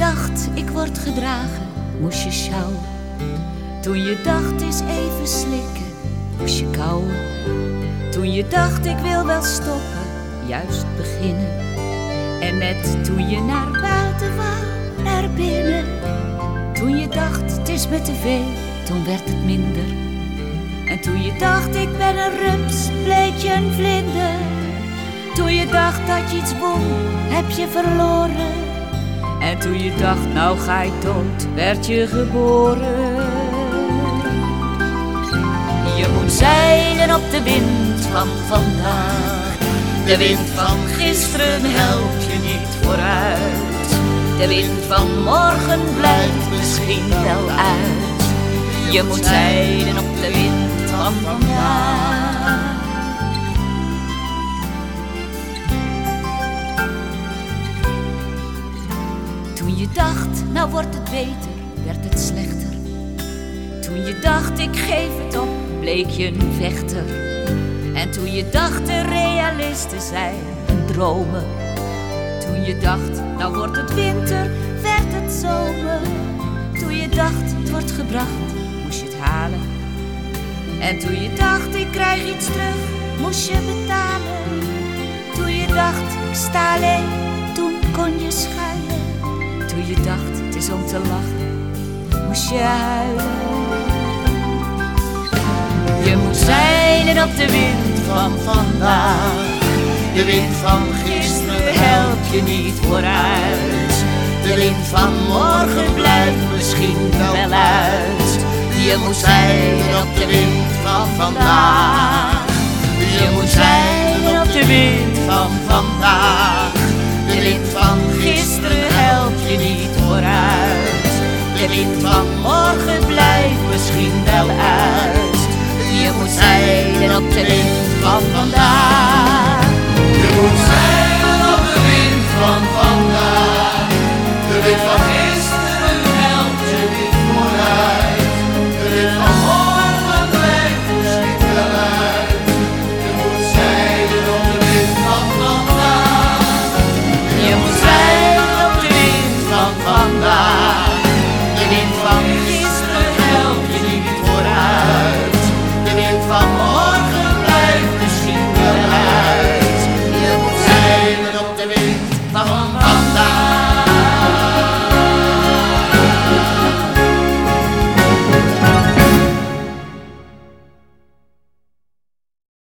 dacht ik word gedragen, moest je sjouwen. Toen je dacht is even slikken, moest je kauwen. Toen je dacht ik wil wel stoppen, juist beginnen. En net toen je naar buiten wou, naar binnen. Toen je dacht het is me te veel, toen werd het minder. En toen je dacht ik ben een rups, bleek je een vlinder. Toen je dacht dat je iets won, heb je verloren. En toen je dacht, nou ga ik dood, werd je geboren. Je moet zeilen op de wind van vandaag. De wind van gisteren helpt je niet vooruit. De wind van morgen blijft misschien wel uit. Je moet zeilen op de wind van vandaag. Toen je dacht, nou wordt het beter, werd het slechter. Toen je dacht, ik geef het op, bleek je een vechter. En toen je dacht, de realisten zijn een dromer. Toen je dacht, nou wordt het winter, werd het zomer. Toen je dacht, het wordt gebracht, moest je het halen. En toen je dacht, ik krijg iets terug, moest je betalen. Toen je dacht, ik sta alleen, toen kon je schuilen. Je dacht, het is om te lachen, moest je huilen. Je moet zeilen op de wind van vandaag. De wind van gisteren helpt je niet vooruit. De wind van morgen blijft misschien wel uit. Je moet zeilen op de wind van vandaag. Je moet zeilen op de wind van vandaag. De wind van gisteren De wind van